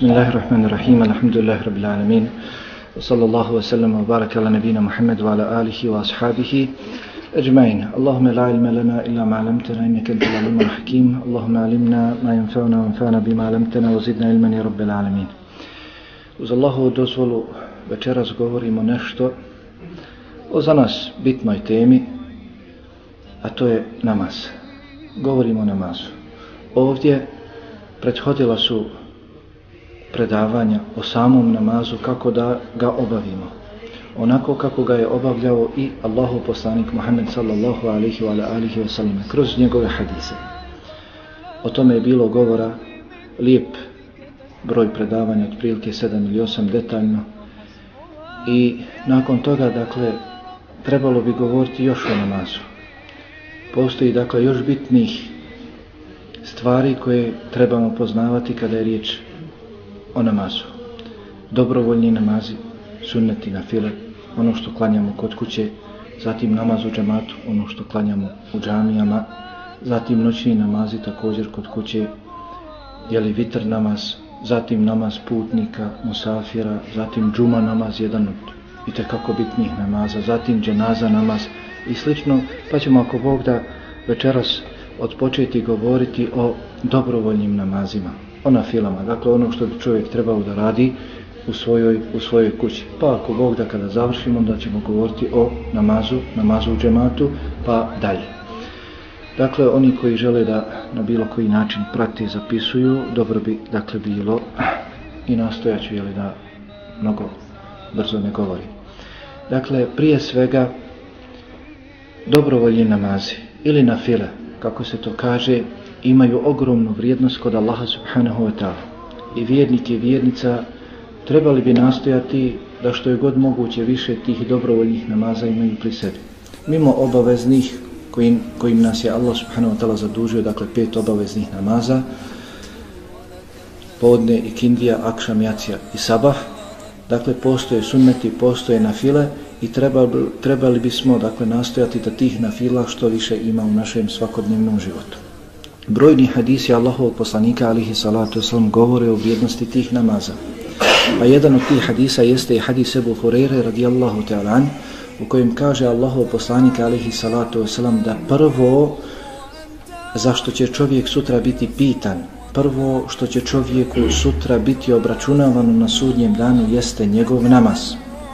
Bismillahirrahmanirrahim. Alhamdulillahi rabbil alamin. Sallallahu wa sallam wa baraka ala nabina Muhammad wa ala alihi wa ashabihi ajma'in. Allahumma la ilma lana illa ma 'allamtana innaka antal 'alimul hakim. Allahumma 'allimna ma yanfa'una wa anfa'na bima 'allamtana wa zidna ilman ya rabbil alamin. Uz Allahu dozvolu večeras govorimo nešto o za nas bitnoj temi a to je namaz. Govorimo o namazu. Ovdje prethodila su predavanja o samom namazu kako da ga obavimo. Onako kako ga je obavljao i Allahu poslanik Muhammed sallallahu alihi wa alihi wa sallam kroz njegove hadise. O tome je bilo govora lijep broj predavanja, otprilike 7 ili 8 detaljno. I nakon toga, dakle, trebalo bi govoriti još o namazu. Postoji, dakle, još bitnih stvari koje trebamo poznavati kada je riječ o namazu. Dobrovoljni namazi, sunneti na file, ono što klanjamo kod kuće, zatim namaz u džamatu, ono što klanjamo u džamijama, zatim noćni namazi također kod kuće, jeli vitr namaz, zatim namaz putnika, musafira, zatim džuma namaz, jedan od i tekako bitnih namaza, zatim dženaza namaz i slično, pa ćemo ako Bog da večeras odpočeti govoriti o dobrovoljnim namazima, o nafilama, dakle ono što bi čovjek trebao da radi u svojoj, u svojoj kući. Pa ako Bog da kada završimo, onda ćemo govoriti o namazu, namazu u džematu, pa dalje. Dakle, oni koji žele da na bilo koji način prati zapisuju, dobro bi dakle bilo i nastojaću jeli, da mnogo brzo ne govori. Dakle, prije svega dobrovoljni namazi ili na file, kako se to kaže, imaju ogromnu vrijednost kod Allaha subhanahu wa ta'ala. I vjernik i vjernica trebali bi nastojati da što je god moguće više tih dobrovoljnih namaza imaju pri sebi. Mimo obaveznih kojim, kojim nas je Allah subhanahu wa ta'ala zadužio, dakle pet obaveznih namaza, podne i kindija, akšam, jacija i sabah, dakle postoje sunneti, postoje na file i trebali, trebali bismo dakle nastojati da tih na fila što više ima u našem svakodnevnom životu. Brojni hadisi Allahovog poslanika alihi salatu wasalam govore o vrijednosti tih namaza. Pa jedan od tih hadisa jeste i hadis Ebu Hureyre radijallahu ta'ala u kojem kaže Allahov poslanik alihi salatu wasalam da prvo zašto će čovjek sutra biti pitan prvo što će čovjeku sutra biti obračunavano na sudnjem danu jeste njegov namaz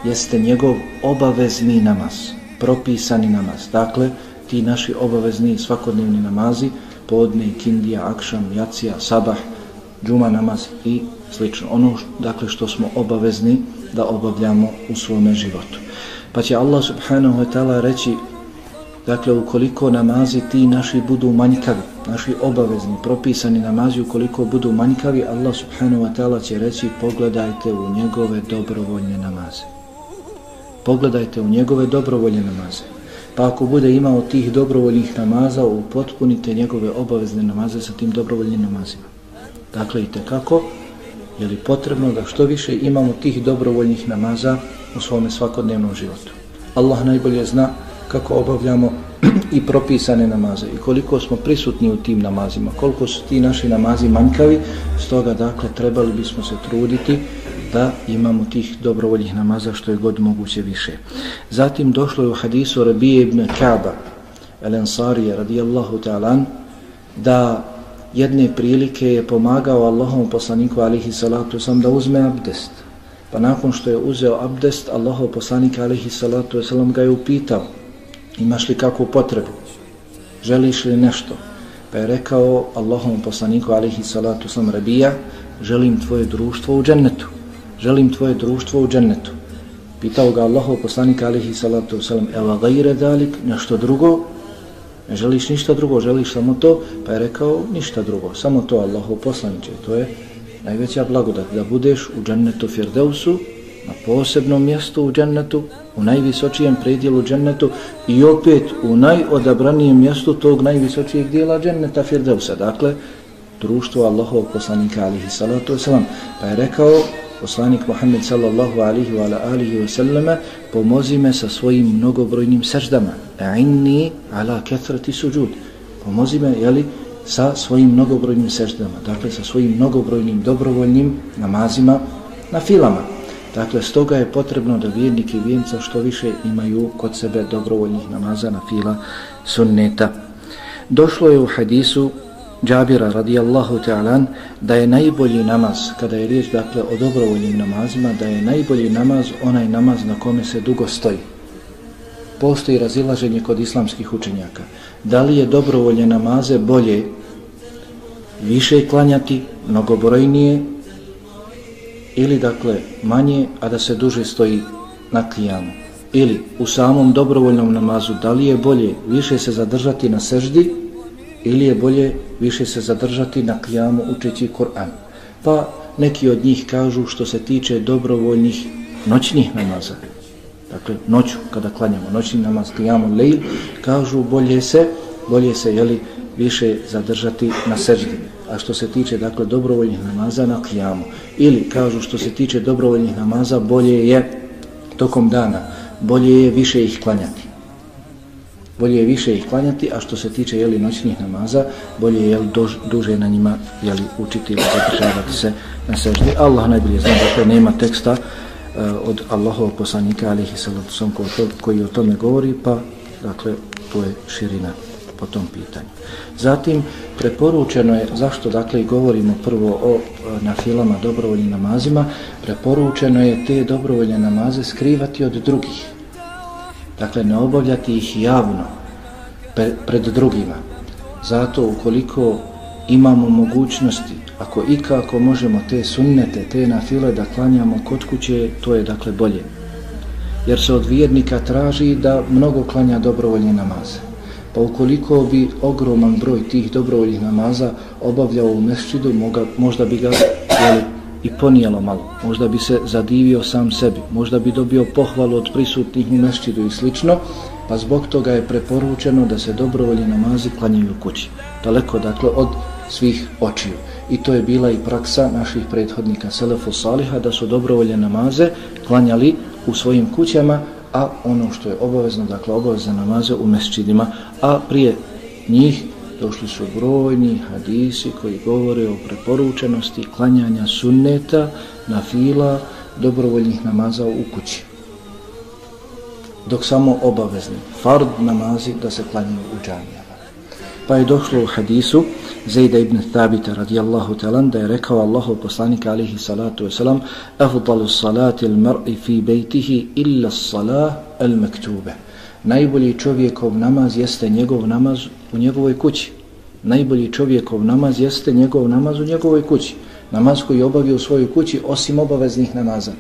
jeste njegov obavezni namaz propisani namaz dakle ti naši obavezni svakodnevni namazi podne, kindija, akšam, jacija, sabah džuma namaz i slično. Ono dakle što smo obavezni da obavljamo u svome životu. Pa će Allah subhanahu wa ta'ala reći dakle ukoliko namazi ti naši budu manjkavi naši obavezni, propisani namazi ukoliko budu manjkavi Allah subhanahu wa ta'ala će reći pogledajte u njegove dobrovoljne namaze. Pogledajte u njegove dobrovoljne namaze pa ako bude imao tih dobrovoljnih namaza upotpunite njegove obavezne namaze sa tim dobrovoljnim namazima dakle i tekako je li potrebno da što više imamo tih dobrovoljnih namaza u svome svakodnevnom životu. Allah najbolje zna kako obavljamo i propisane namaze i koliko smo prisutni u tim namazima, koliko su ti naši namazi manjkavi, stoga dakle trebali bismo se truditi da imamo tih dobrovoljnih namaza što je god moguće više. Zatim došlo je u hadisu Rabije ibn Kaaba, El Ansarije radijallahu ta'alan, da jedne prilike je pomagao Allahom poslaniku alihi salatu sam da uzme abdest. Pa nakon što je uzeo abdest, Allahov poslanik alihi salatu wasalam ga je upitao imaš li kakvu potrebu? Želiš li nešto? Pa je rekao Allahom poslaniku alihi salatu sam rabija želim tvoje društvo u džennetu. Želim tvoje društvo u džennetu. Pitao ga Allahov poslanik alihi salatu wasalam eva gajre dalik, nešto drugo? Ne želiš ništa drugo, želiš samo to, pa je rekao ništa drugo, samo to Allahov poslaniče, to je najveća blagodat, da budeš u džennetu Firdevsu, na posebnom mjestu u džennetu, u najvisočijem predijelu džennetu i opet u najodabranijem mjestu tog najvisočijeg dijela dženneta Firdevsa, dakle, društvo Allahov poslanika alihi salatu wasalam, pa je rekao poslanik Muhammed sallallahu alihi wa alihi wa sallama pomozi me sa svojim mnogobrojnim seždama a'inni ala kathrati sujud pomozi me jeli sa svojim mnogobrojnim seždama, dakle sa svojim mnogobrojnim dobrovoljnim namazima na filama. Dakle, stoga je potrebno da vjernik i vjernica što više imaju kod sebe dobrovoljnih namaza na fila sunneta. Došlo je u hadisu Džabira radijallahu ta'alan da je najbolji namaz, kada je riječ dakle o dobrovoljnim namazima, da je najbolji namaz onaj namaz na kome se dugo stoji. Postoji razilaženje kod islamskih učenjaka. Da li je dobrovoljne namaze bolje više klanjati, mnogobrojnije, ili dakle manje, a da se duže stoji na klijamu. Ili u samom dobrovoljnom namazu, da li je bolje više se zadržati na seždi, ili je bolje više se zadržati na kijamu učeći Kur'an. Pa neki od njih kažu što se tiče dobrovoljnih noćnih namaza. Dakle, noću kada klanjamo noćni namaz kijamu lejl, kažu bolje se, bolje se jeli, više zadržati na seždi. A što se tiče dakle dobrovoljnih namaza na kijamu Ili kažu što se tiče dobrovoljnih namaza bolje je tokom dana, bolje je više ih klanjati bolje je više ih klanjati, a što se tiče jeli, noćnih namaza, bolje je jeli, dož, duže na njima jeli, učiti ili zadržavati se na seždi. Allah najbolje zna, dakle, nema teksta uh, od Allahovog poslanika, alihi salatu ko koji o tome govori, pa, dakle, to je širina po tom pitanju. Zatim, preporučeno je, zašto, dakle, govorimo prvo o e, na filama dobrovoljnim namazima, preporučeno je te dobrovoljne namaze skrivati od drugih, dakle ne obavljati ih javno pred drugima. Zato ukoliko imamo mogućnosti ako ikako možemo te sunnete te na file da klanjamo kod kuće to je dakle bolje. Jer se od vjernika traži da mnogo klanja dobrovoljne namaze pa ukoliko bi ogroman broj tih dobrovoljnih namaza obavljao u mešćidu možda bi ga jeli, i ponijelo malo. Možda bi se zadivio sam sebi, možda bi dobio pohvalu od prisutnih u mešćidu i slično, pa zbog toga je preporučeno da se dobrovolje namazi klanjaju kući. Daleko, dakle, od svih očiju. I to je bila i praksa naših prethodnika Selefu Saliha, da su dobrovolje namaze klanjali u svojim kućama, a ono što je obavezno, dakle, obavezne namaze u mešćidima, a prije njih došli su brojni hadisi koji govore o preporučenosti klanjanja sunneta na fila dobrovoljnih namaza u kući. Dok samo obavezni fard namazi da se klanjaju u džamijama. Pa je došlo u hadisu Zejda ibn Thabita radijallahu talan da je rekao Allahu poslanika alihi salatu wasalam afdalu salati il mar'i fi bejtihi illa salah al mektube najbolji čovjekov namaz jeste njegov namaz u njegovoj kući. Najbolji čovjekov namaz jeste njegov namaz u njegovoj kući. Namaz koji obavi u svojoj kući osim obaveznih namaza.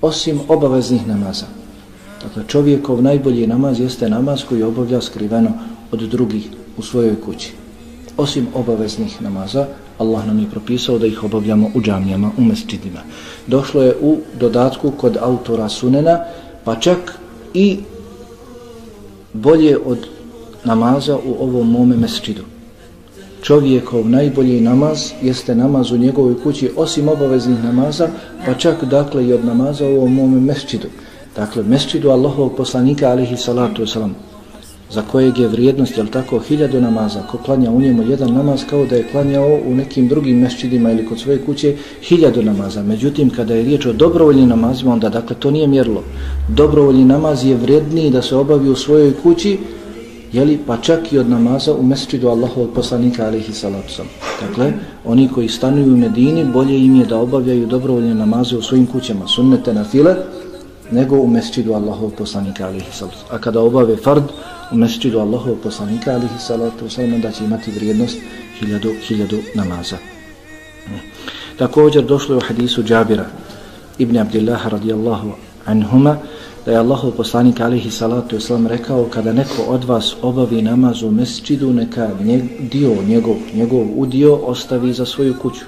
Osim obaveznih namaza. Dakle, čovjekov najbolji namaz jeste namaz koji obavlja skriveno od drugih u svojoj kući. Osim obaveznih namaza, Allah nam je propisao da ih obavljamo u džamijama, u mesčidima. Došlo je u dodatku kod autora Sunena, pa čak i bolje od namaza u ovom mome mesčidu. Čovjekov najbolji namaz jeste namaz u njegovoj kući osim obaveznih namaza, pa čak dakle i od namaza u ovom mome mesčidu. Dakle, mesčidu Allahovog poslanika alihi salatu wasalam, za kojeg je vrijednost, jel tako, hiljadu namaza, ko klanja u njemu jedan namaz kao da je klanjao u nekim drugim mešćidima ili kod svoje kuće hiljadu namaza. Međutim, kada je riječ o dobrovoljnim namazima, onda dakle to nije mjerlo. Dobrovoljni namaz je vrijedniji da se obavi u svojoj kući, jeli, pa čak i od namaza u mešćidu Allahovog poslanika alihi salapsom. Dakle, oni koji stanuju u Medini, bolje im je da obavljaju dobrovoljne namaze u svojim kućama, sunnete na file, nego u mešćidu Allahov poslanika alihi salapsom. A kada obave fard u mesčidu Allahovog poslanika alihi salatu wasalam, da će imati vrijednost hiljadu, hiljadu namaza. Također došlo je u hadisu Džabira ibn Abdillaha radijallahu anhuma da je Allahov poslanik alihi salatu wasalam rekao kada neko od vas obavi namaz u mesčidu neka njeg, dio njegov, njegov udio ostavi za svoju kuću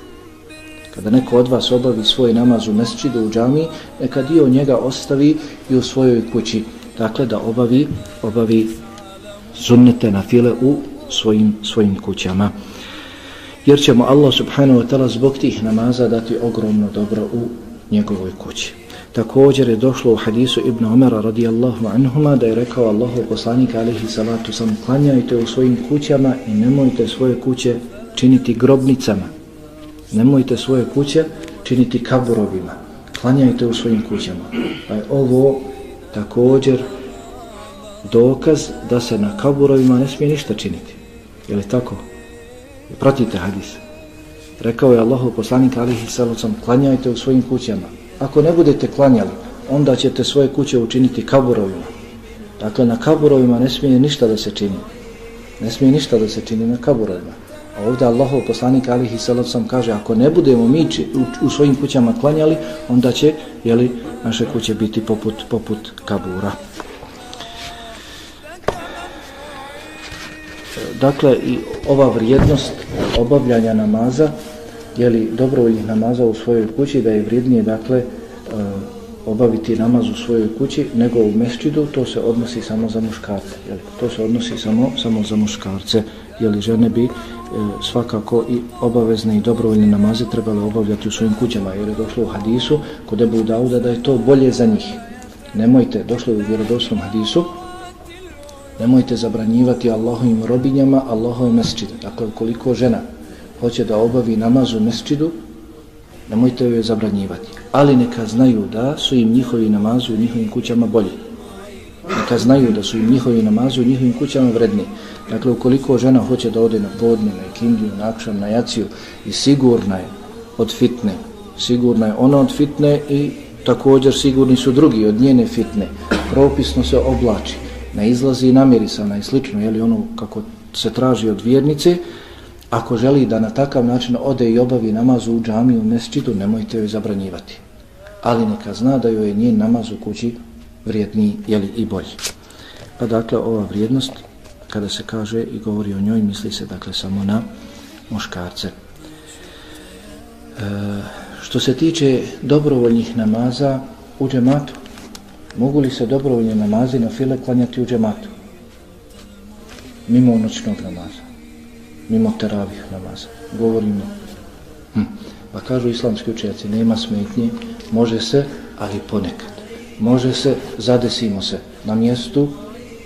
kada neko od vas obavi svoj namaz u mesčidu u džami, neka dio njega ostavi i u svojoj kući. Dakle, da obavi, obavi sunnete na file u svojim, svojim kućama. Jer ćemo Allah subhanahu wa ta'ala zbog tih namaza dati ogromno dobro u njegovoj kući. Također je došlo u hadisu Ibn Omera radijallahu anhuma da je rekao Allahu poslanik alihi salatu sam klanjajte u svojim kućama i nemojte svoje kuće činiti grobnicama. Nemojte svoje kuće činiti kaburovima. Klanjajte u svojim kućama. Pa je ovo također dokaz da se na kaburovima ne smije ništa činiti. Je li tako? Pratite hadis. Rekao je Allahu poslanik alihi salucom, klanjajte u svojim kućama ako ne budete klanjali, onda ćete svoje kuće učiniti kaburovima. Dakle, na kaburovima ne smije ništa da se čini. Ne smije ništa da se čini na kaburovima. A ovdje Allahov poslanik alihi salacom kaže, ako ne budemo mi u, u svojim kućama klanjali, onda će jeli, naše kuće biti poput, poput kabura. Dakle, i ova vrijednost obavljanja namaza jeli, dobrovoljnih namaza u svojoj kući, da je vrijednije, dakle, eh, obaviti namaz u svojoj kući nego u mesčidu, to se odnosi samo za muškarce. Jeli, to se odnosi samo, samo za muškarce. Jeli, žene bi eh, svakako i obavezne i dobrovoljne namaze trebale obavljati u svojim kućama, jer je došlo u hadisu kod Ebu Dauda da je to bolje za njih. Nemojte, došlo u vjerodosnom hadisu, nemojte zabranjivati Allahovim robinjama Allahov mesčide. Dakle, koliko žena hoće da obavi namaz u mesčidu, nemojte joj zabranjivati. Ali neka znaju da su im njihovi namazi u njihovim kućama bolji. Neka znaju da su im njihovi namazi u njihovim kućama vredni. Dakle, ukoliko žena hoće da ode na podne, na ikindiju, na akšan, na jaciju i sigurna je od fitne, sigurna je ona od fitne i također sigurni su drugi od njene fitne, propisno se oblači, ne izlazi namirisana i slično, je li ono kako se traži od vjernice, Ako želi da na takav način ode i obavi namaz u džamiju u mesčidu, nemojte joj zabranjivati. Ali neka zna da joj je njen namaz u kući vrijedniji jeli, i bolji. Pa dakle, ova vrijednost, kada se kaže i govori o njoj, misli se dakle samo na muškarce. E, što se tiče dobrovoljnih namaza u džematu, mogu li se dobrovoljne namazi na file klanjati u džematu? Mimo noćnog namaza mimo teravih namaza. Govorimo. Hm. Pa kažu islamski učenjaci, nema smetnje, može se, ali ponekad. Može se, zadesimo se na mjestu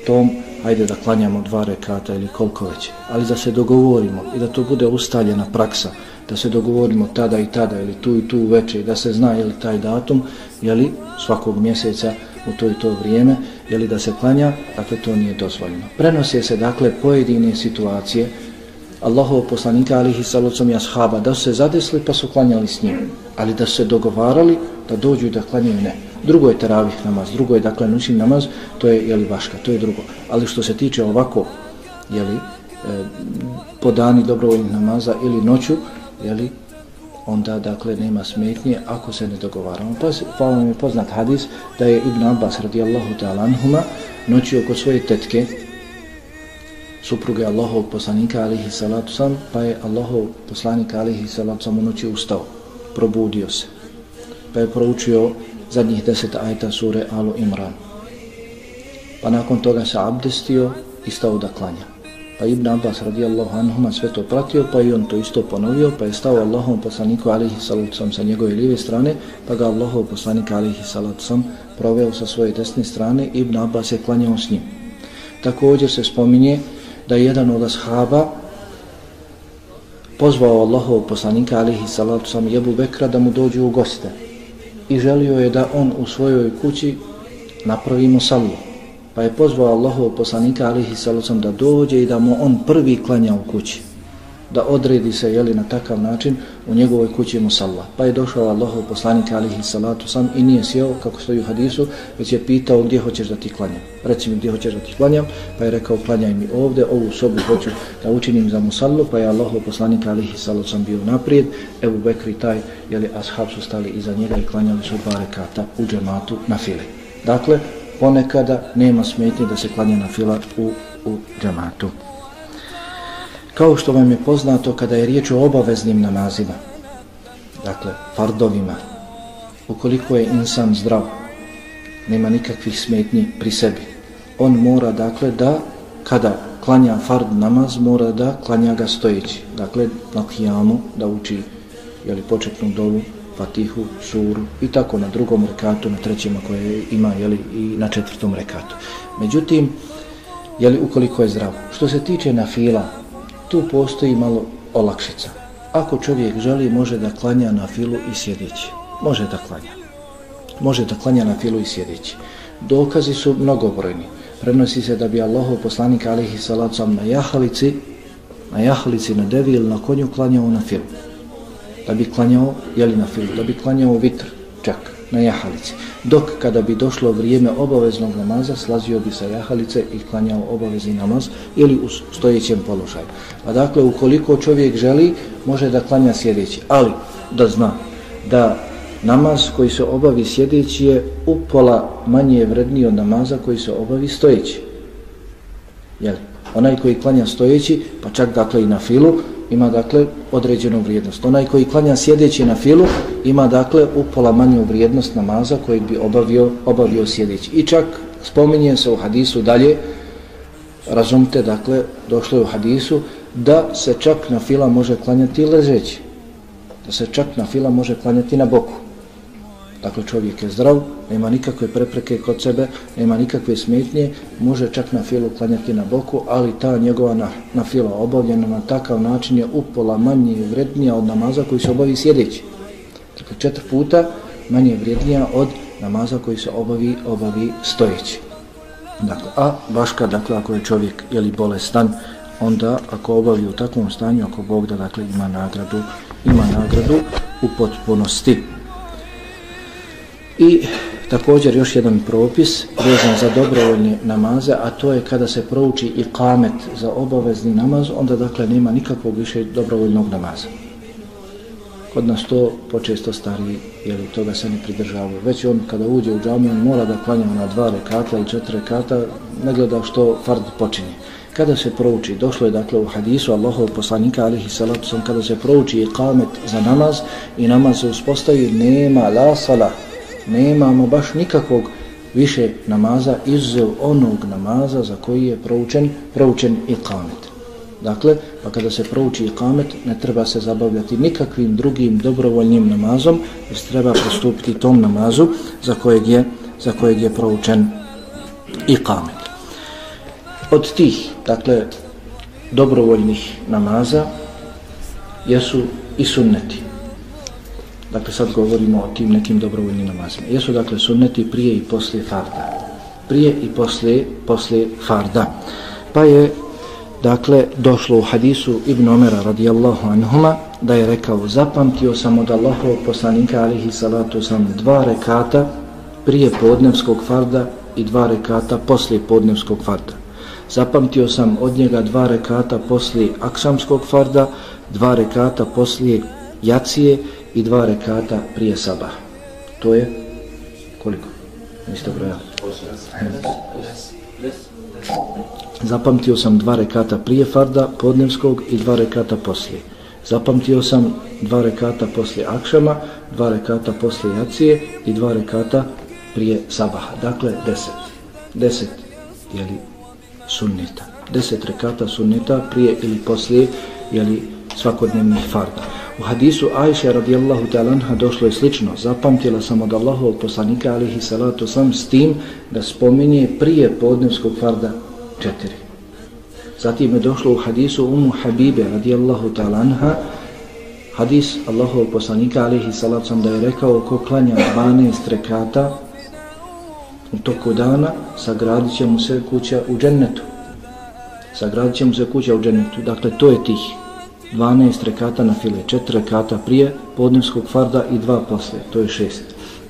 tom, hajde da klanjamo dva rekata ili koliko već, ali da se dogovorimo i da to bude ustaljena praksa, da se dogovorimo tada i tada ili tu i tu uveče i da se zna je li taj datum, je li svakog mjeseca u to i to vrijeme, je li da se klanja, dakle to nije dozvoljeno. Prenose se dakle pojedine situacije, Allahov poslanika alihi salocom i ashaba da su se zadesli pa su klanjali s njim ali da su se dogovarali da dođu i da klanjaju ne drugo je teravih namaz, drugo je dakle nućni namaz to je jeli vaška, to je drugo ali što se tiče ovako jeli, e, eh, po dani dobrovoljnih namaza ili noću jeli, onda dakle nema smetnje ako se ne dogovaramo pa, pa vam je poznat hadis da je Ibn Abbas radijallahu ta'ala anhuma noćio kod svoje tetke supruge Allahov poslanika alihi salatu sam, pa je Allahov poslanika alihi salatu sam u noći ustao, probudio se, pa je proučio zadnjih deset ajta sure Alu Imran. Pa nakon toga se abdestio i stao da klanja. Pa Ibn Abbas radijallahu anhuma sve to pratio, pa i on to isto ponovio, pa je stao Allahov poslaniku alihi salacom sa njegove lijeve strane, pa ga Allahov poslanik alihi salacom proveo sa svoje desne strane, Ibn Abbas je klanjao s njim. Također se spominje da je jedan od ashaba pozvao Allahov poslanika alihi salacom Jebu Bekra da mu dođu u goste i želio je da on u svojoj kući napravi mu sallu pa je pozvao Allahov poslanika alihi salatu sam da dođe i da mu on prvi klanja u kući da odredi se jeli na takav način u njegovoj kući musalla. Pa je došao Allahov poslanik alihi salatu sam i nije sjeo kako stoji u hadisu, već je pitao gdje hoćeš da ti klanjam. Reci mi gdje hoćeš da ti klanjam, pa je rekao klanjaj mi ovdje, ovu sobu hoću da učinim za musallu, pa je Allahov poslanik alihi salatu sam bio naprijed, Ebu Bekri taj, jeli ashab su stali iza njega i klanjali su dva rekata u džematu na fili. Dakle, ponekada nema smetnje da se klanja na fila u, u džamatu. kao što vam je poznato kada je riječ o obaveznim namazima, dakle, fardovima, ukoliko je insan zdrav, nema nikakvih smetnji pri sebi, on mora, dakle, da kada klanja fard namaz, mora da klanja ga stojeći, dakle, na kijamu, da uči jeli, početnu dovu, fatihu, suru i tako na drugom rekatu, na trećem koje ima jeli, i na četvrtom rekatu. Međutim, jeli, ukoliko je zdrav, što se tiče na fila, tu postoji malo olakšica. Ako čovjek želi, može da klanja na filu i sjedeći. Može da klanja. Može da klanja na filu i sjedeći. Dokazi su mnogobrojni. Prenosi se da bi Allahov poslanik alihi salacom na jahalici, na jahalici, na devi ili na konju klanjao na filu. Da bi klanjao, jeli na filu, da bi klanjao vitr, čak, na jahalici. Dok kada bi došlo vrijeme obaveznog namaza, slazio bi sa jahalice i klanjao obavezni namaz ili u stojećem položaju. A dakle, ukoliko čovjek želi, može da klanja sjedeći. Ali, da zna da namaz koji se obavi sjedeći je upola manje vredniji od namaza koji se obavi stojeći. Jel? Onaj koji klanja stojeći, pa čak dakle i na filu, ima dakle određenu vrijednost. Onaj koji klanja sjedeći na filu, ima dakle upola manju vrijednost namaza koji bi obavio, obavio sjedeći. I čak spominje se u hadisu dalje, razumite, dakle, došlo je u hadisu, da se čak na fila može klanjati ležeći. Da se čak na fila može klanjati na boku. Dakle, čovjek je zdrav, nema nikakve prepreke kod sebe, nema nikakve smetnje, može čak na filu klanjati na boku, ali ta njegova na, na fila obavljena na takav način je upola manje vrednija od namaza koji se obavi sjedeći. Dakle, četiri puta manje vrednija od namaza koji se obavi, obavi stojeći. Dakle, a baška, dakle, ako je čovjek jeli bolestan, onda ako obavi u takvom stanju, ako Bog da, dakle, ima nagradu, ima nagradu u potpunosti. I također još jedan propis vezan za dobrovoljne namaze, a to je kada se prouči i kamet za obavezni namaz, onda dakle nema nikakvog više dobrovoljnog namaza. Kod nas to počesto stari, jer toga se ne pridržavaju. Već on kada uđe u džamiju, on mora da klanja na dva rekata i četiri rekata, ne gleda što fard počinje. Kada se prouči, došlo je dakle u hadisu Allahov poslanika alihi salatu sam, kada se prouči i kamet za namaz i namaz se uspostavi, nema la salah, nemamo baš nikakvog više namaza izuzev onog namaza za koji je proučen, proučen ikamet. Dakle, pa kada se prouči ikamet, ne treba se zabavljati nikakvim drugim dobrovoljnim namazom, jer treba postupiti tom namazu za kojeg je, za kojeg je proučen ikamet. Od tih, dakle, dobrovoljnih namaza jesu i sunneti. Dakle, sad govorimo o tim nekim dobrovoljnim namazima. Jesu, dakle, sunneti prije i poslije farda. Prije i poslije, poslije farda. Pa je, dakle, došlo u hadisu Ibn Omera radijallahu anhuma, da je rekao, zapamtio sam od Allahovog poslanika, alihi salatu sam, dva rekata prije podnevskog farda i dva rekata poslije podnevskog farda. Zapamtio sam od njega dva rekata poslije aksamskog farda, dva rekata poslije jacije i dva rekata prije sabah. To je koliko? Niste brojali? Zapamtio sam dva rekata prije farda podnevskog i dva rekata poslije. Zapamtio sam dva rekata poslije akšama, dva rekata poslije jacije i dva rekata prije sabaha. Dakle, deset. Deset, jeli, sunnita. Deset rekata sunnita prije ili poslije, jeli, svakodnevnih farda. U hadisu Ajše radijallahu ta'ala došlo je slično. Zapamtila sam od Allahovog poslanika alihi salatu sam s tim da spominje prije podnevskog farda četiri. Zatim je došlo u hadisu Umu Habibe radijallahu ta'ala hadis Allahovog poslanika alihi salatu sam da je rekao ko klanja 12 rekata u toku dana sagradit će mu se kuća u džennetu. Sagradit će mu se kuća u džennetu. Dakle, to je tih 12 rekata na file, 4 rekata prije podnevskog farda i dva posle, to je 6.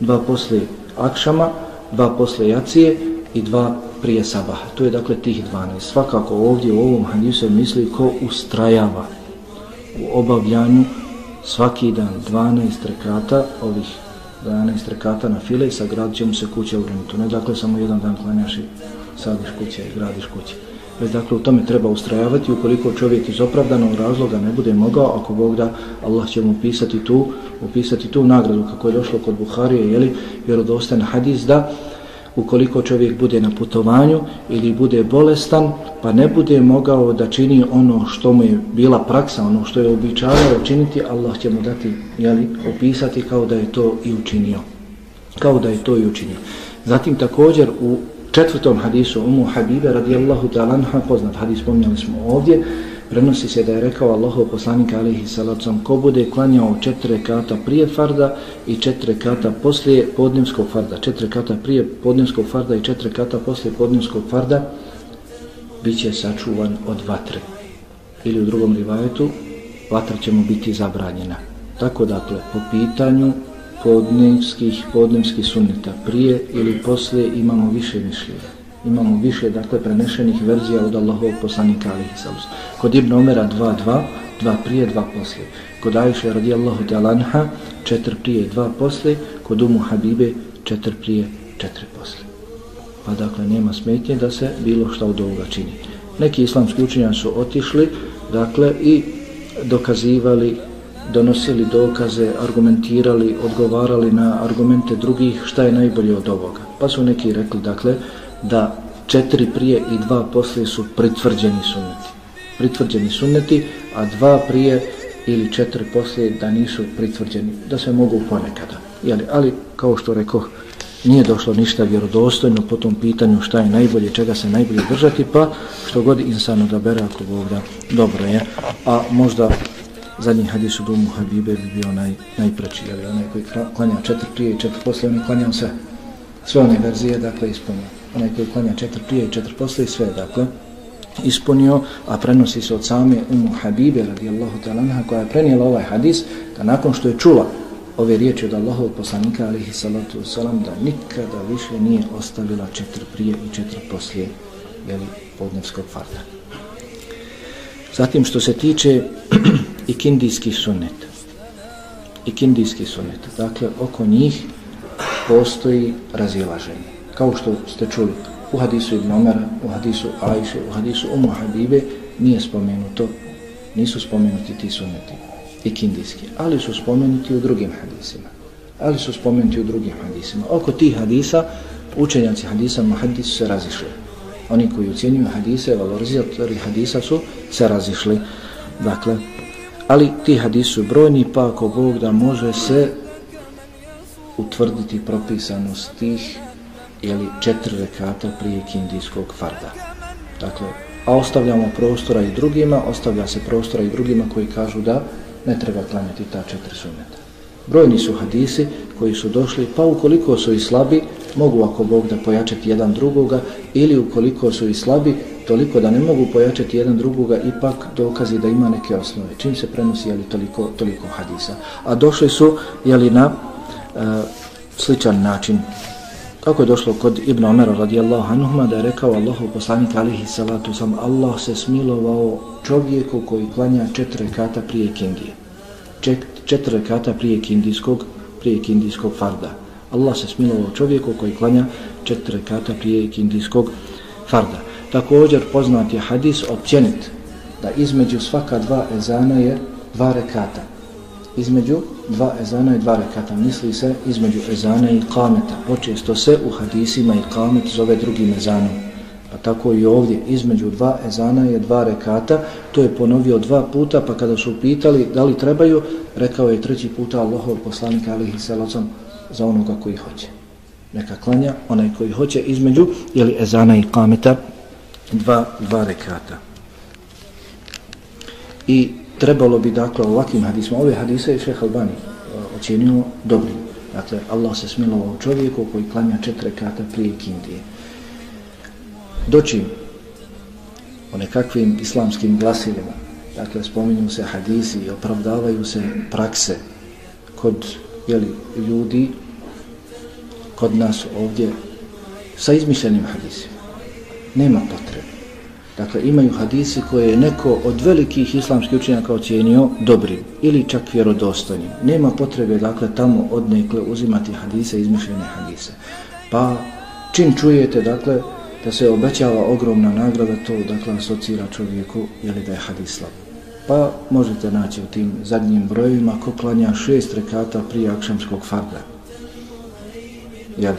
Dva posle akšama, dva posle jacije i dva prije sabaha. To je dakle tih 12. Svakako ovdje u ovom hadisu se misli ko ustrajava u obavljanju svaki dan 12 rekata, ovih 12 rekata na file i sagradit će mu se kuća u vremenu. Ne dakle samo jedan dan klanjaš i sadiš kuće i gradiš kuće. Već dakle u tome treba ustrajavati ukoliko čovjek iz opravdanog razloga ne bude mogao, ako Bog da, Allah će mu pisati tu, upisati tu nagradu kako je došlo kod Buharije, jeli, vjerodostan hadis da ukoliko čovjek bude na putovanju ili bude bolestan, pa ne bude mogao da čini ono što mu je bila praksa, ono što je običavao činiti, Allah će mu dati, jeli, opisati kao da je to i učinio. Kao da je to i učinio. Zatim također u četvrtom hadisu Umu Habibe radijallahu ta'lanha, poznat hadis, pomnjali smo ovdje, prenosi se da je rekao Allahov poslanik alihi salacom ko bude klanjao četiri kata prije farda i četiri kata poslije podnjemskog farda. Četiri kata prije podnjemskog farda i četiri kata poslije podnjemskog farda bit će sačuvan od vatre. Ili u drugom rivajetu vatra će mu biti zabranjena. Tako dakle po pitanju podnevskih, podnevskih sunneta, prije ili poslije imamo više mišljenja imamo više dakle prenešenih verzija od Allahovog poslanika alihi salus. Kod Ibn Omera 2-2, 2 prije, 2 poslije. Kod Ajše radijallahu talanha 4 prije, 2 poslije. Kod Umu Habibe 4 prije, 4 poslije. Pa dakle nema smetnje da se bilo šta od ovoga čini. Neki islamski učenja su otišli dakle i dokazivali donosili dokaze, argumentirali, odgovarali na argumente drugih šta je najbolje od ovoga. Pa su neki rekli, dakle, da četiri prije i dva poslije su pritvrđeni sunneti. Pritvrđeni sunneti, a dva prije ili četiri poslije da nisu pritvrđeni, da se mogu ponekada. Jeli, ali, kao što rekao, nije došlo ništa vjerodostojno po tom pitanju šta je najbolje, čega se najbolje držati, pa što god insan odabere ako Bog da dobro je. A možda zadnji hadis u domu Habibe bi bio naj, najpreći, jeli, onaj koji klanja četiri prije i četiri poslije, on je klanjao sve. Sve one verzije, dakle, ispunio onaj koji klanja četiri prije i četiri posle i sve dakle ispunio, a prenosi se od same Umu Habibe radijallahu talanha koja je prenijela ovaj hadis da nakon što je čula ove riječi od Allahovog poslanika alihi salatu wasalam da nikada više nije ostavila četiri prije i četiri poslije jeli, podnevskog farda. Zatim što se tiče ikindijskih I ikindijski sunnet dakle oko njih postoji razilaženje kao što ste čuli u hadisu Ibn Omara, u hadisu Ajše, u hadisu Umu Habibe, nije spomenuto, nisu spomenuti ti sunneti i kindijski, ali su spomenuti u drugim hadisima. Ali su spomenuti u drugim hadisima. Oko tih hadisa, učenjaci hadisa muhadis se razišli. Oni koji ucijenjuju hadise, valorizatori hadisa su se razišli. Dakle, ali ti hadisi su brojni, pa ako Bog da može se utvrditi propisanost tih ili četiri rekata prije kindijskog farda. Dakle, a ostavljamo prostora i drugima, ostavlja se prostora i drugima koji kažu da ne treba klanjati ta četiri sunneta. Brojni su hadisi koji su došli, pa ukoliko su i slabi, mogu ako Bog da pojačati jedan drugoga, ili ukoliko su i slabi, toliko da ne mogu pojačati jedan drugoga, ipak dokazi da ima neke osnove. Čim se prenosi, jeli, toliko, toliko hadisa. A došli su, jeli, na e, sličan način Kako je došlo kod Ibn Omera radijallahu anhuma da je rekao Allahu poslanik alihi salatu sam Allah se smilovao čovjeku koji klanja četiri kata prije kindije. Četiri kata prije kindijskog, prije kindijskog farda. Allah se smilovao čovjeku koji klanja četiri kata prije kindijskog farda. Također poznat je hadis općenit da između svaka dva ezana je dva rekata između dva ezana i dva rekata. Misli se između ezana i kameta. Počesto se u hadisima i kamet zove drugim ezanom. Pa tako i ovdje između dva ezana je dva rekata. To je ponovio dva puta pa kada su pitali da li trebaju, rekao je treći puta Allahov poslanika alihi salacom za onoga koji hoće. Neka klanja onaj koji hoće između ili ezana i kameta dva, dva rekata. I trebalo bi dakle ovakvim hadisma, ove hadise je šeha Albani e, ocjenio dobrim. Dakle, Allah se smilovao čovjeku koji klanja četiri rekata prije kindije. Doći o nekakvim islamskim glasilima, dakle, spominju se hadisi i opravdavaju se prakse kod jeli, ljudi, kod nas ovdje, sa izmišljenim hadisima. Nema potrebe. Dakle, imaju hadisi koje je neko od velikih islamskih učenjaka ocjenio dobrim ili čak vjerodostojnim. Nema potrebe, dakle, tamo odnekle uzimati hadise, izmišljene hadise. Pa, čim čujete, dakle, da se obećava ogromna nagrada, to, dakle, asocira čovjeku, ili da je hadis slab. Pa, možete naći u tim zadnjim brojevima ko klanja šest rekata prije akšamskog farda. Jel?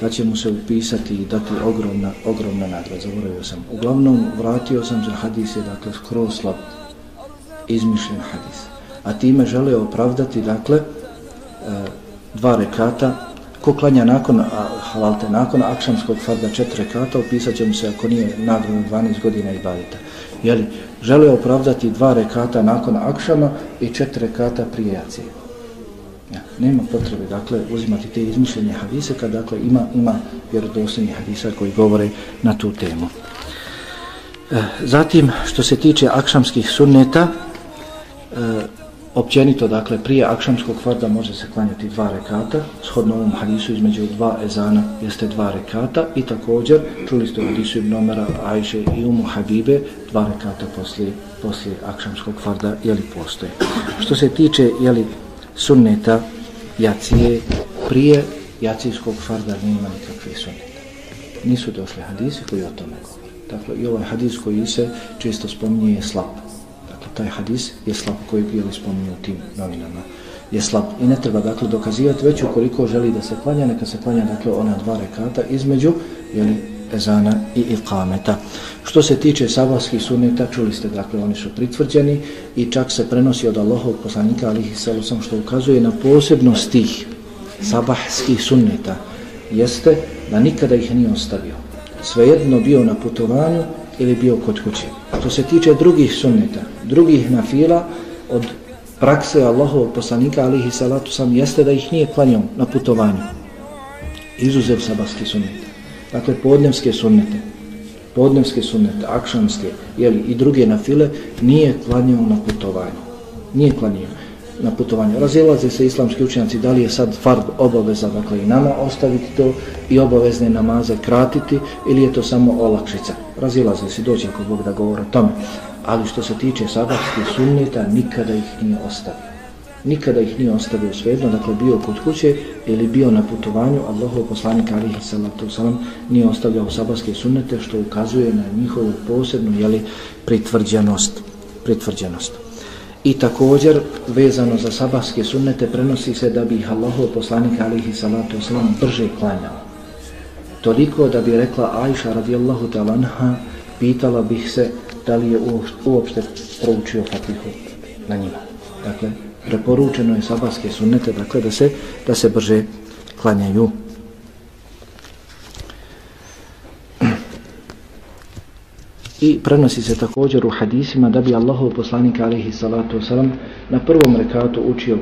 Da će mu se upisati i dati ogromna, ogromna nagrada, zaboravio sam. Uglavnom, vratio sam za hadis je, dakle, skroz slab, izmišljen hadis. A time žele opravdati, dakle, e, dva rekata, ko klanja nakon, a, halalte, nakon akšamskog farda četiri rekata, upisat će mu se, ako nije nagrada 12 godina i badita. Jeli, žele opravdati dva rekata nakon akšama i četiri rekata prije jacije. Ja, nema potrebe dakle uzimati te izmišljenje hadise kad dakle ima ima vjerodostojnih hadisa koji govore na tu temu. E, zatim što se tiče akšamskih sunneta e, općenito dakle prije akšamskog farda može se klanjati dva rekata shodno ovom hadisu između dva ezana jeste dva rekata i također čuli ste u hadisu ibn Omara Ajše i Umu Habibe dva rekata poslije, poslije akšamskog farda jeli postoje. Što se tiče jeli sunneta jacije prije jacijskog farda nema nikakve sunneta. Nisu došli hadisi koji o tome govori. Dakle, i ovaj hadis koji se često spominje je slab. Dakle, taj hadis je slab koji je li spominje u tim novinama. Je slab i ne treba dakle dokazivati već ukoliko želi da se klanja, neka se klanja dakle ona dva rekata između jeli, ezana i ikameta. Što se tiče sabahskih sunneta, čuli ste, dakle, oni su pritvrđeni i čak se prenosi od Allahov poslanika, alihi sallam, što ukazuje na posebnost tih sabahskih sunneta, jeste da nikada ih nije ostavio. Svejedno bio na putovanju ili bio kod kuće. Što se tiče drugih sunneta, drugih nafila, od prakse Allahov poslanika, alihi salatu sam, jeste da ih nije klanjao na putovanju. Izuzev sabahskih sunneta dakle podnevske sunnete. Podnevske sunnete, akšanske jeli, i druge na file nije klanjao na putovanju. Nije klanjao na putovanju. Razilaze se islamski učenjaci da li je sad fard obaveza dakle i nama ostaviti to i obavezne namaze kratiti ili je to samo olakšica. Razilaze se doći ako Bog da govore o tome. Ali što se tiče sabatskih sunneta nikada ih nije ostavio nikada ih nije ostavio svejedno, dakle bio kod kuće ili bio na putovanju, Allahov poslanik alihi salatu salam nije ostavljao sabarske sunnete što ukazuje na njihovu posebnu jeli, pritvrđenost. pritvrđenost. I također, vezano za sabarske sunnete, prenosi se da bi ih Allahov poslanik alihi salatu salam brže klanjao. Toliko da bi rekla Ajša radijallahu talanha, pitala bih se da li je uopšte proučio Fatihu na njima. Dakle, preporučeno je sabarske sunnete, dakle da se da se brže klanjaju. I prenosi se također u hadisima da bi Allahov poslanik alejhi salatu vesselam na prvom rekatu učio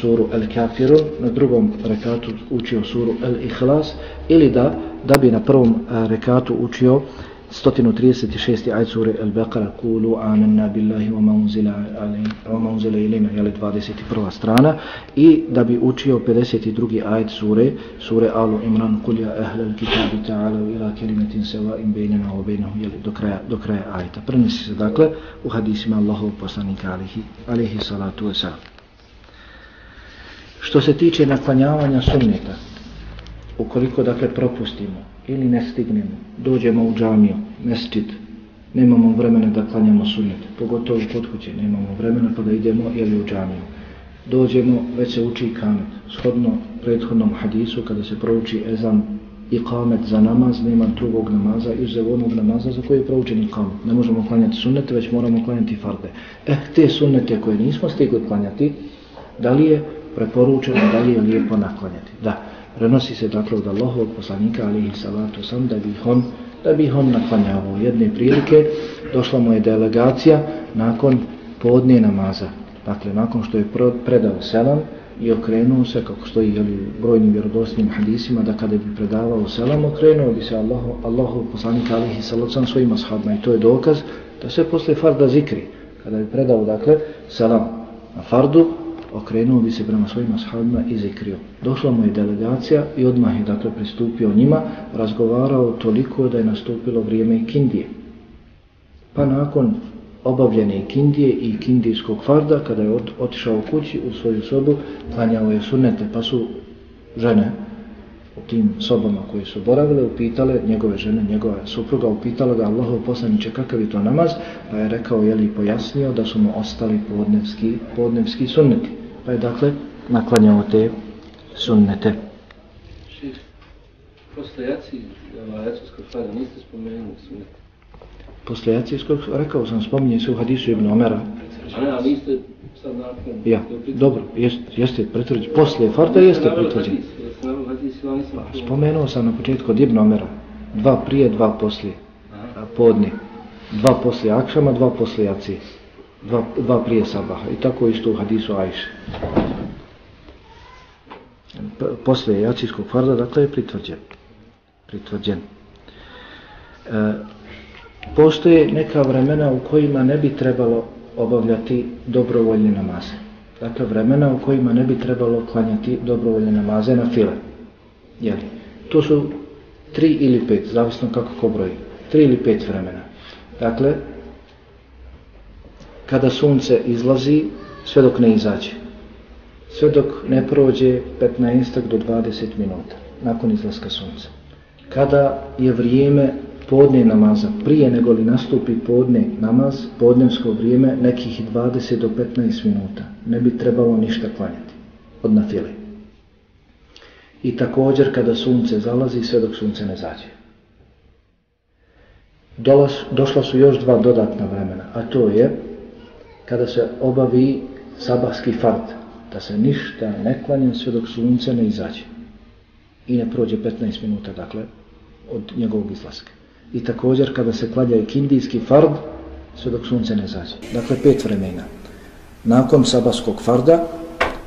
suru El-Kafirun, na drugom rekatu učio suru El Ihlas ili da da bi na prvom eh, rekatu učio 136. ajd sure Al-Baqara Kulu amanna billahi wa maunzila pa wa manzila ilina jeli 21. strana i da bi učio 52. ajd sure sure Alu Imran Kul ja ahle al-kitabi ta'ala ila kelimetin sawa'in bejnena wa bejnehu jeli do kraja, do kraja ajta. Prenosi se dakle u hadisima Allahov poslanika alihi, alihi salatu wa salam. Što se tiče naklanjavanja sunneta, ukoliko dakle propustimo ili ne stignemo, dođemo u džamiju, mesčit, nemamo vremena da klanjamo sunnet, pogotovo kod kuće, nemamo vremena pa da idemo ili u džamiju. Dođemo, već se uči kamet, shodno prethodnom hadisu, kada se prouči ezan i kamet za namaz, nema drugog namaza, izuzev onog namaza za koji je proučen i kamet. Ne možemo klanjati sunnete, već moramo klanjati farde. Eh, te sunnete koje nismo stigli klanjati, da li je preporučeno, da li je lijepo naklanjati? Da prenosi se dakle od Allahovog poslanika alihi salatu sam da bi on da bi on naklanjavao jedne prilike. Došla mu je delegacija nakon podne namaza. Dakle nakon što je predao selam i okrenuo se kako stoji jeli, brojnim vjerodostojnim hadisima da kada bi predavao selam okrenuo bi se Allahov, Allahu poslanika alihi salatu sam svojim ashabima. I to je dokaz da se posle farda zikri. Kada bi predao dakle selam na fardu okrenuo bi se prema svojim ashabima i zikrio. Došla mu je delegacija i odmah je dakle pristupio njima, razgovarao toliko da je nastupilo vrijeme kindije. Pa nakon obavljene kindije i kindijskog farda, kada je otišao kući u svoju sobu, klanjao je sunnete, pa su žene u tim sobama koje su boravile upitale njegove žene, njegova supruga upitala ga Allahov poslaniče kakav je to namaz pa je rekao je li pojasnio da su mu ostali podnevski, podnevski sunneti pa je dakle naklanjao te sunnete Posle jaci, jacijskog fada, niste spomenuli sunet. Posle jacijskog, rekao sam, spominje se u hadisu Ibn Omera. A ne, a niste sad nakon... Ja, dobro, jest, jeste pretvrđen. Posle farda jeste pretvrđen. Spomenuo sam na početku od Ibn Omera. Dva prije, dva poslije. Podni. Dva poslije akšama, dva poslije jacije. Dva, dva prije sabaha. I tako isto u hadisu Ajše posle jacijskog farda, dakle je pritvrđen. Pritvrđen. E, postoje neka vremena u kojima ne bi trebalo obavljati dobrovoljne namaze. Dakle, vremena u kojima ne bi trebalo klanjati dobrovoljne namaze na file. Jeli? To su tri ili pet, zavisno kako ko broji. Tri ili pet vremena. Dakle, kada sunce izlazi, sve dok ne izađe sve dok ne prođe 15 do 20 minuta nakon izlaska sunca. Kada je vrijeme podne namaza, prije nego li nastupi podne namaz, podnevsko vrijeme, nekih 20 do 15 minuta, ne bi trebalo ništa klanjati od nafile. I također kada sunce zalazi, sve dok sunce ne zađe. Dolas, došla su još dva dodatna vremena, a to je kada se obavi sabahski fard, da se ništa ne klanja sve dok sunce ne izađe i ne prođe 15 minuta dakle od njegovog izlaska. I također kada se klanja kindijski fard sve dok sunce ne izađe. Dakle pet vremena. Nakon sabaskog farda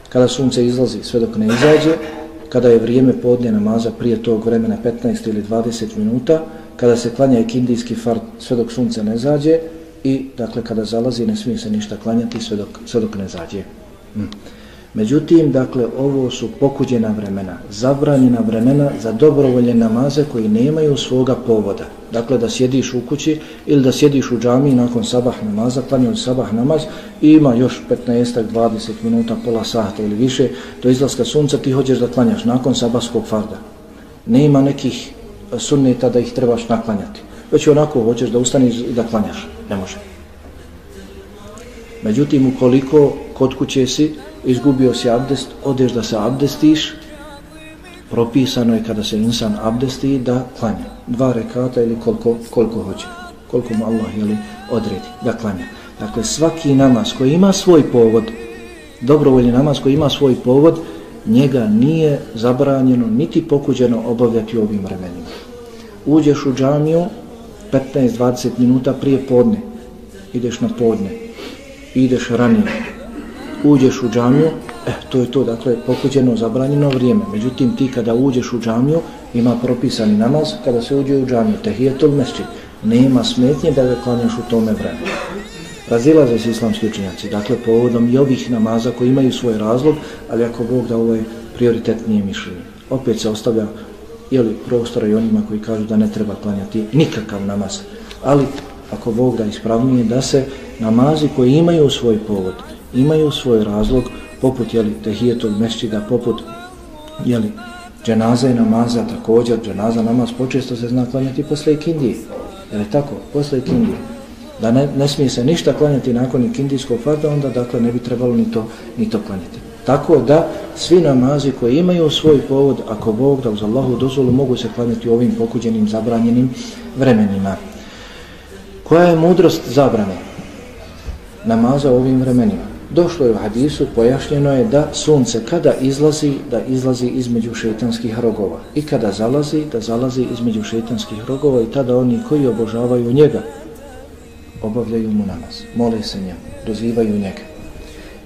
kada sunce izlazi sve dok ne izađe kada je vrijeme podnje namaza prije tog vremena 15 ili 20 minuta kada se klanja kindijski fard sve dok sunce ne izađe i dakle kada zalazi ne smije se ništa klanjati sve dok, sve dok ne zađe. Mm. Međutim, dakle, ovo su pokuđena vremena, zabranjena vremena za dobrovolje namaze koji nemaju svoga povoda. Dakle, da sjediš u kući ili da sjediš u džami nakon sabah namaza, klanjaju sabah namaz i ima još 15-20 minuta, pola sata ili više do izlaska sunca, ti hoćeš da klanjaš nakon sabahskog farda. Ne ima nekih sunneta da ih trebaš naklanjati. Već onako hoćeš da ustaniš i da klanjaš. Ne može. Međutim, ukoliko kod kuće si, izgubio si abdest, odeš da se abdestiš, propisano je kada se insan abdesti da klanja. Dva rekata ili koliko, koliko hoće. Koliko mu Allah jeli, odredi da klanja. Dakle, svaki namaz koji ima svoj povod, dobrovoljni namaz koji ima svoj povod, njega nije zabranjeno niti pokuđeno obavljati u ovim vremenima. Uđeš u džamiju 15-20 minuta prije podne, ideš na podne, ideš ranije, uđeš u džamiju, eh, to je to, dakle, pokuđeno, zabranjeno vrijeme. Međutim, ti kada uđeš u džamiju, ima propisani namaz, kada se uđe u džamiju, tehijetul mešći, nema smetnje da ga klanjaš u tome vremenu. Razilaze se islamski učenjaci, dakle, povodom i ovih namaza koji imaju svoj razlog, ali ako Bog da ovo je prioritetnije mišljenje. Opet se ostavlja ili prostora i onima koji kažu da ne treba klanjati nikakav namaz. Ali, ako Bog da ispravnije, da se namazi koji imaju svoj povod, imaju svoj razlog poput jeli, tehijetog mešćida, poput jeli, dženaza i namaza također, dženaza namaz počesto se zna klanjati posle ikindije. Je tako? Posle ikindije. Da ne, ne smije se ništa klanjati nakon ikindijskog farda, onda dakle ne bi trebalo ni to, ni to klanjati. Tako da svi namazi koji imaju svoj povod, ako Bog da uz Allahu dozvolu mogu se klanjati u ovim pokuđenim, zabranjenim vremenima. Koja je mudrost zabrane namaza u ovim vremenima? Došlo je u hadisu, pojašnjeno je da sunce kada izlazi, da izlazi između šeitanskih rogova. I kada zalazi, da zalazi između šeitanskih rogova i tada oni koji obožavaju njega, obavljaju mu namaz, mole se njemu, dozivaju njega.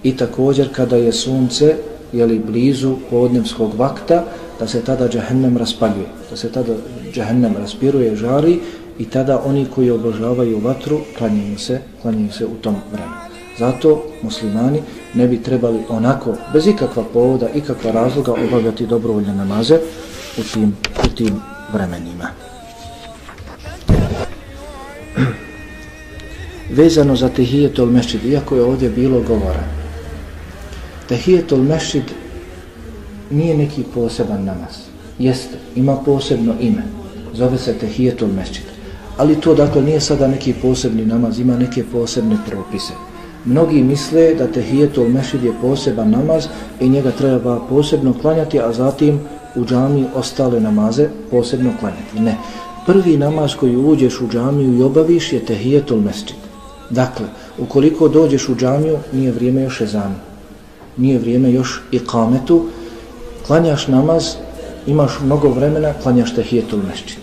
I također kada je sunce jeli, blizu podnevskog vakta, da se tada džahennem raspaljuje, da se tada džahennem raspiruje, žari i tada oni koji obožavaju vatru klanjaju se, klanjaju se u tom vremenu. Zato muslimani ne bi trebali onako, bez ikakva povoda, ikakva razloga, obavljati dobrovoljne namaze u tim, u tim vremenima. Vezano za tehijetul mešćid, iako je ovdje bilo govora, tehijetul mešid nije neki poseban namaz. Jeste, ima posebno ime. Zove se tehijetul mešid. Ali to dakle nije sada neki posebni namaz, ima neke posebne propise. Mnogi misle da tehijetul mešid je poseban namaz i njega treba posebno klanjati, a zatim u džami ostale namaze posebno klanjati. Ne. Prvi namaz koji uđeš u džamiju i obaviš je tehijetul mešid. Dakle, ukoliko dođeš u džamiju, nije vrijeme još ezanu. Nije vrijeme još i kametu. Klanjaš namaz, imaš mnogo vremena, klanjaš tehijetul mesčid.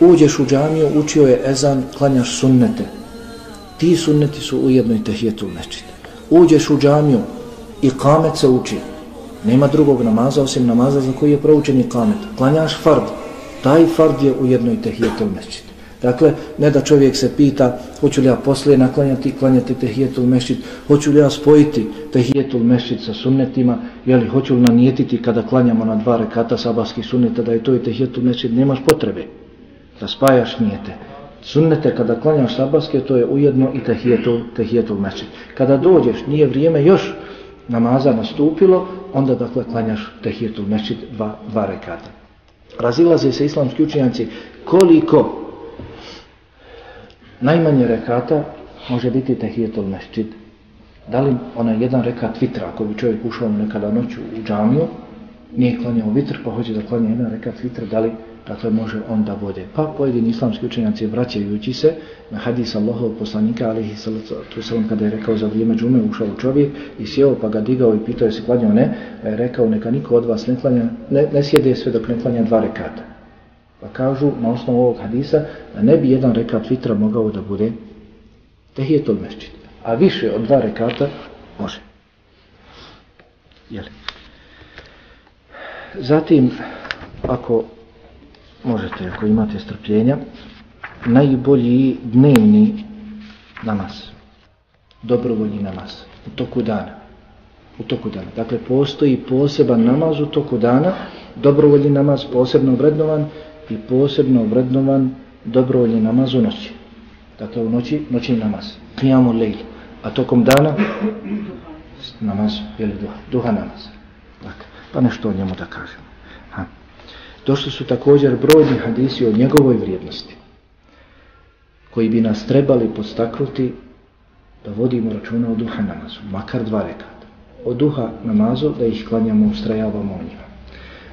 Uđeš u džamiju, učio je ezan, klanjaš sunnete. Ti sunneti su ujedno i tehijetul mesčid. Uđeš u džamiju, i kamet se uči. Nema drugog namaza osim namaza za koji je proučen i kamet. Klanjaš fard. Taj fard je u jednoj tehijetul mešćid. Dakle, ne da čovjek se pita hoću li ja poslije naklanjati klanjati tehijetul mešit, hoću li ja spojiti tehijetul mešit sa sunnetima, jeli hoću li nanijetiti kada klanjamo na dva rekata sabahskih sunneta da je to i tehijetul mešit, nemaš potrebe da spajaš nijete. Sunnete kada klanjaš sabahske, to je ujedno i tehijetul, tehijetul mešit. Kada dođeš, nije vrijeme još namaza nastupilo, onda dakle klanjaš tehijetul mešit dva, dva rekata. Razilaze se islamski učenjaci koliko najmanje rekata može biti tehijetul mešćid. Da li onaj jedan rekat vitra, ako bi čovjek ušao nekada noću u džamiju, nije klanjao vitr, pa hoće da klanja jedan rekat vitra, da li dakle može on da bude. Pa pojedini islamski učenjaci vraćajući se na hadis Allahov poslanika alihi sallatu sallam kada je rekao za vrijeme džume ušao čovjek i sjeo pa ga digao i pitao je se klanjao ne, pa je rekao neka niko od vas ne klanja, ne, ne sjede sve dok ne klanja dva rekata. Pa kažu na osnovu ovog hadisa da ne bi jedan rekat vitra mogao da bude tehijetul mešćid. A više od dva rekata može. Jeli? Zatim, ako možete, ako imate strpljenja, najbolji dnevni namaz, dobrovoljni namaz, u toku dana. U toku dana. Dakle, postoji poseban namaz u toku dana, dobrovoljni namaz, posebno vrednovan i posebno vrednovan dobrovoljni namaz u noći. Dakle, u noći, noćni namaz. Qiyamu lejl. A tokom dana, namaz, jeli duha, duha namaz. Dakle, pa nešto o njemu da kažemo. Ha. Došli su također brojni hadisi o njegovoj vrijednosti, koji bi nas trebali postaknuti da vodimo računa o duha namazu, makar dva rekata. O duha namazu da ih klanjamo, ustrajavamo u njima.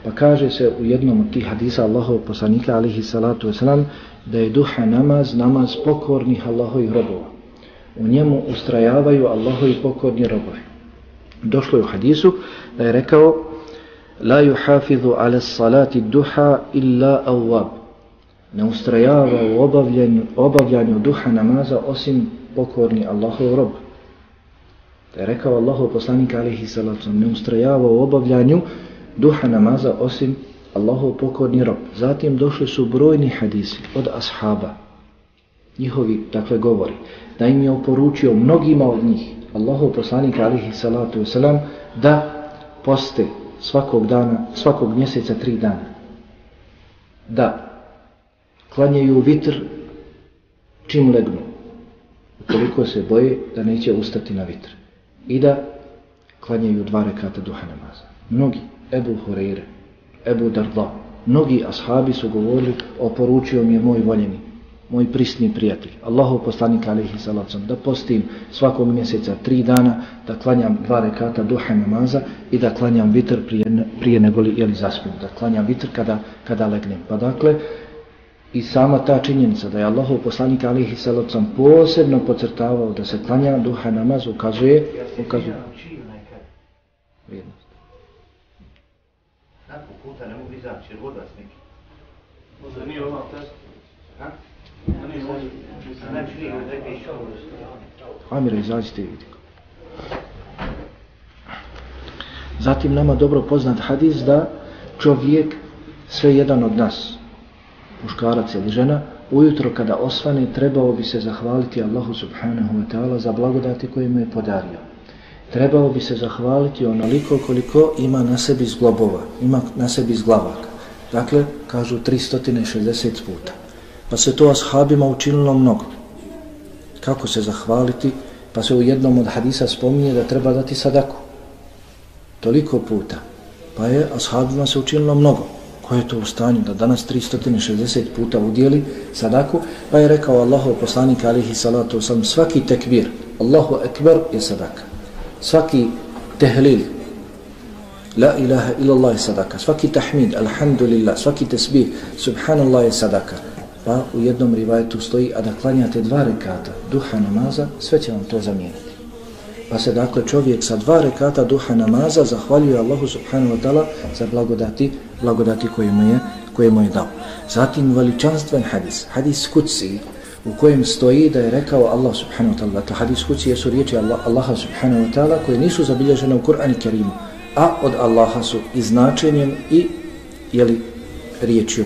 Pa kaže se u jednom od tih hadisa Allahov poslanika alihi salatu wasalam da je duha namaz, namaz pokornih Allahovih robova. U njemu ustrajavaju Allahovi pokorni robovi. Došlo je u hadisu da je rekao la yuhafidhu ala salati duha illa awwab ne ustrajava u obavljanju, obavljanju duha namaza osim pokorni Allahov rob da je rekao Allahov poslanik alihi salatu ne ustrajava u obavljanju duha namaza osim Allahov pokorni rob zatim došli su brojni hadisi od ashaba njihovi dakle govori da im je oporučio mnogima od njih Allahov poslanik alihi salatu wasalam da poste svakog dana, svakog mjeseca tri dana. Da klanjaju vitr čim legnu. Ukoliko se boje da neće ustati na vitr. I da klanjaju dva rekata duha namaza. Mnogi, Ebu Horeire, Ebu Darda, mnogi ashabi su govorili, oporučio mi je moj voljeni moj prisni prijatelj, Allahu poslanik alaihi salacom, da postim svakog mjeseca tri dana, da klanjam dva rekata duha namaza i da klanjam vitr prije, prije nego li jeli zaspim, da klanjam vitr kada, kada legnem. Pa dakle, i sama ta činjenica da je Allahu poslanik alaihi salacom posebno pocrtavao da se klanja duha namaz ukazuje, ukazuje. Vrijednost. Nakon puta ne mogu izaći, jer voda sniki. Možda nije ono test. Ha? Amira, izađite i vidite. Zatim nama dobro poznat hadis da čovjek, sve jedan od nas, muškarac ili žena, ujutro kada osvane trebao bi se zahvaliti Allahu subhanahu wa ta'ala za blagodati koje mu je podario. Trebao bi se zahvaliti onoliko koliko ima na sebi zglobova, ima na sebi zglavaka. Dakle, kažu 360 puta. Pa se to ashabima učinilo mnogo. Kako se zahvaliti? Pa se u jednom od hadisa spominje da treba dati sadaku. Toliko puta. Pa je ashabima se učinilo mnogo. Ko je to u stanju da danas 360 puta udjeli sadaku? Pa je rekao Allahov poslanik alihi salatu sam svaki tekbir, Allahu ekber je sadaka. Svaki tehlil La ilaha illallah je sadaka. Svaki tahmid, alhamdulillah, svaki tesbih, subhanallah je sadaka. Pa u jednom rivajetu stoji, a da klanjate dva rekata duha namaza, sve će vam to zamijeniti. Pa se dakle čovjek sa dva rekata duha namaza zahvaljuje Allahu subhanahu wa ta'ala za blagodati, blagodati koje mu je, koje mu je dao. Zatim veličanstven hadis, hadis kuci, u kojem stoji da je rekao Allah subhanahu wa ta'ala, to hadis kuci jesu riječi Allah, Allaha subhanahu wa ta'ala koje nisu zabilježene u Kur'an i Kerimu, a od Allaha su i značenjem i jeli, riječju.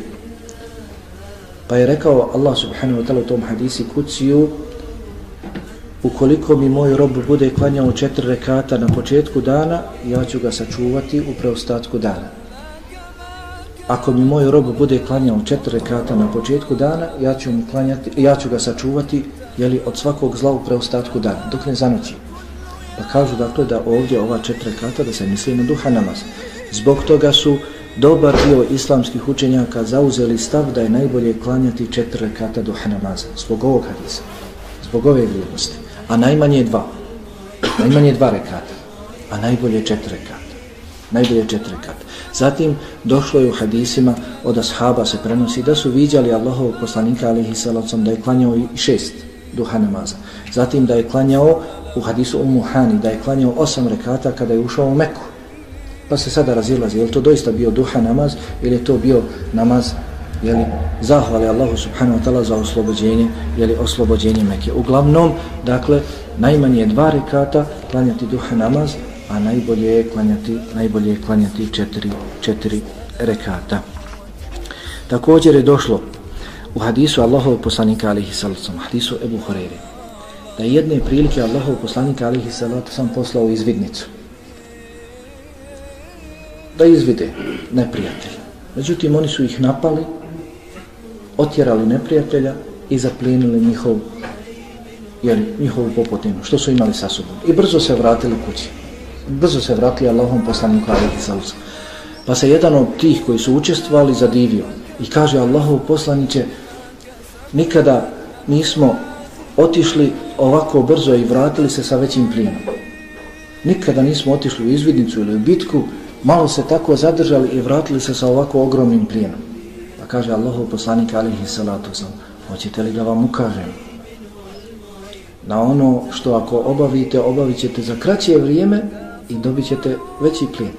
Pa je rekao Allah subhanahu wa ta'ala u tom hadisi kuciju ukoliko mi moj rob bude klanjao četiri rekata na početku dana, ja ću ga sačuvati u preostatku dana. Ako mi moj rob bude klanjao četiri rekata na početku dana, ja ću, mu klanjati, ja ću ga sačuvati jeli, od svakog zla u preostatku dana, dok ne zanoći. Pa kažu dakle da ovdje ova četiri rekata da se misli na duha namaz. Zbog toga su dobar dio islamskih učenjaka zauzeli stav da je najbolje klanjati četiri rekata duha namaza. Zbog ovog hadisa. Zbog ove vrijednosti. A najmanje dva. Najmanje dva rekata. A najbolje četiri rekata. Najbolje četiri rekata. Zatim došlo je u hadisima od ashaba se prenosi da su viđali Allahovog poslanika alihi salacom da je klanjao i šest duha namaza. Zatim da je klanjao u hadisu Ummu Hani da je klanjao osam rekata kada je ušao u Meku. Pa se sada razilazi, je li to doista bio duha namaz ili je to bio namaz jeli, zahvali Allahu subhanahu wa ta'ala za oslobođenje jeli, oslobođenje Mekke. Uglavnom, dakle, najmanje dva rekata klanjati duha namaz, a najbolje je klanjati, najbolje je klanjati četiri, četiri rekata. Također je došlo u hadisu Allahov poslanika alihi salacom, hadisu Ebu Horeire, da je jedne prilike Allahov poslanika alihi salacom poslao izvidnicu da izvide neprijatelja. Međutim, oni su ih napali, otjerali neprijatelja i zaplijenili njihov, jer, njihovu popotinu, što su imali sa sobom. I brzo se vratili kući. Brzo se vratili Allahom poslaniku alaihi. Pa se jedan od tih koji su učestvovali zadivio i kaže Allahov poslaniće nikada nismo otišli ovako brzo i vratili se sa većim plinom. Nikada nismo otišli u izvidnicu ili u bitku, malo se tako zadržali i vratili se sa ovako ogromnim plinom. Pa kaže Allahov poslanik alihi salatu sam, hoćete li da vam ukažem? Na ono što ako obavite, obavit ćete za kraće vrijeme i dobit ćete veći plijen.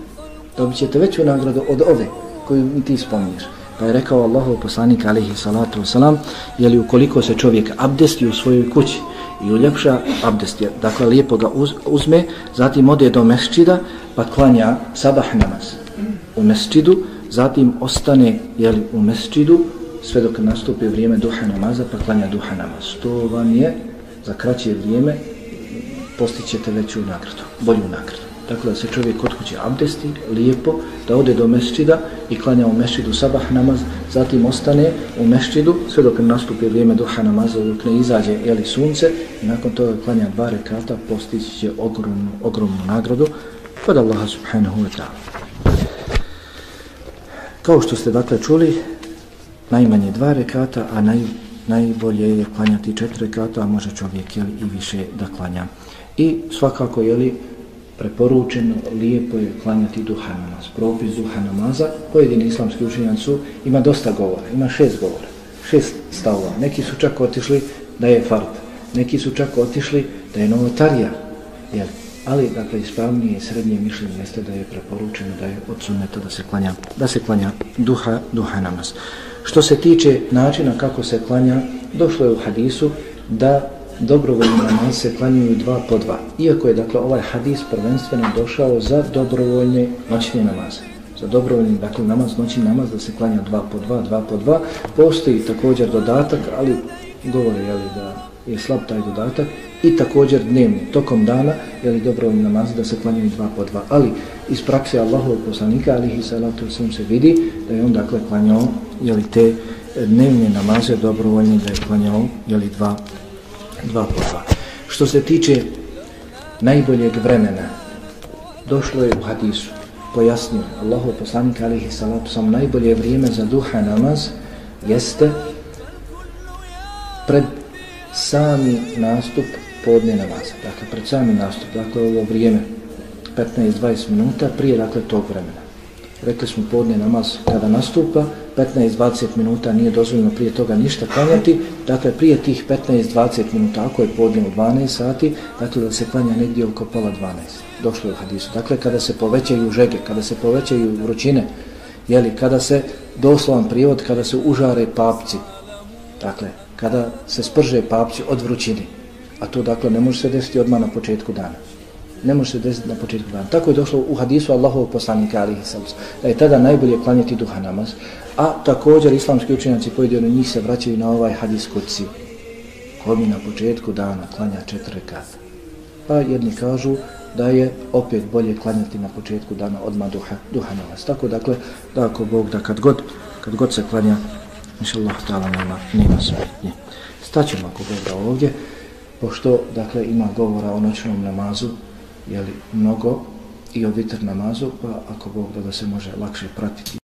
Dobit ćete veću nagradu od ove koju ti spominješ. Pa je rekao Allahov poslanik alaihi salatu wasalam, jeli ukoliko se čovjek abdesti u svojoj kući i uljepša abdest, je, dakle lijepo ga uz, uzme, zatim ode do mesčida pa klanja sabah namaz u mesčidu, zatim ostane jeli, u mesčidu sve dok nastupi vrijeme duha namaza pa klanja duha namaz. To vam je za kraće vrijeme postićete veću nagradu, bolju nagradu. Dakle, da se čovjek kod kuće abdesti, lijepo, da ode do mešćida i klanja u mešćidu sabah namaz, zatim ostane u mešćidu sve dok ne nastupi vrijeme duha namaza, dok ne izađe jeli sunce i nakon toga klanja dva rekata, postići će ogromnu, ogromnu nagradu kod Allaha subhanahu wa ta'ala. Kao što ste dakle čuli, najmanje dva rekata, a naj, najbolje je klanjati četiri rekata, a može čovjek jeli, i više da klanja. I svakako, jeli, preporučeno, lijepo je klanjati duha namaz. Propis duha namaza, pojedini islamski učenjan su, ima dosta govora, ima šest govora, šest stavova. Neki su čak otišli da je fard, neki su čak otišli da je novotarija, jel? ali dakle ispravnije i srednje mišljenje jeste da je preporučeno da je od sunneta da se klanja, da se klanja duha, duha namaz. Što se tiče načina kako se klanja, došlo je u hadisu da dobrovoljni namaz se klanjuju dva po dva. Iako je dakle ovaj hadis prvenstveno došao za dobrovoljne noćne namaze. Za dobrovoljni dakle namaz, noćni namaz da se klanja dva po dva, dva po dva. Postoji također dodatak, ali govore je li da je slab taj dodatak i također dnevni, tokom dana, je li dobrovoljni namaz da se klanjuju dva po dva. Ali iz prakse Allahovog poslanika, ali i salatu sam se vidi da je on dakle klanjao je li te dnevne namaze dobrovoljni da je klanjao je li dva dva po dva. Što se tiče najboljeg vremena, došlo je u hadisu, pojasnio Allahu poslanik alihi salatu sam, najbolje vrijeme za duha namaz jeste pred sami nastup podne namaza. Dakle, pred sami nastup, dakle, ovo vrijeme 15-20 minuta prije dakle tog vremena. Rekli smo podne namaz kada nastupa, 15-20 minuta nije dozvoljeno prije toga ništa klanjati, dakle prije tih 15-20 minuta, ako je podne u 12 sati, dakle da se klanja negdje oko pola 12. Došlo je u hadisu. Dakle, kada se povećaju žege, kada se povećaju vrućine, jeli, kada se doslovan prijevod, kada se užare papci, dakle, kada se sprže papci od vrućine, a to dakle ne može se desiti odmah na početku dana ne može se desiti na početku dana. Tako je došlo u hadisu Allahovog poslanika alihi sallam. Da je tada najbolje klanjati duha namaz. A također islamski učenjaci pojedini njih se vraćaju na ovaj hadis kuci. Ko mi na početku dana klanja četiri kata. Pa jedni kažu da je opet bolje klanjati na početku dana odmah duha, duha namaz. Tako dakle, da ako Bog da kad god, kad god se klanja, inša Allah, ta'ala nema, nema smetnje. Staćemo ako Bog da ovdje, pošto dakle ima govora o noćnom namazu, jeli, mnogo i o vitr namazu, pa ako Bog da da se može lakše pratiti.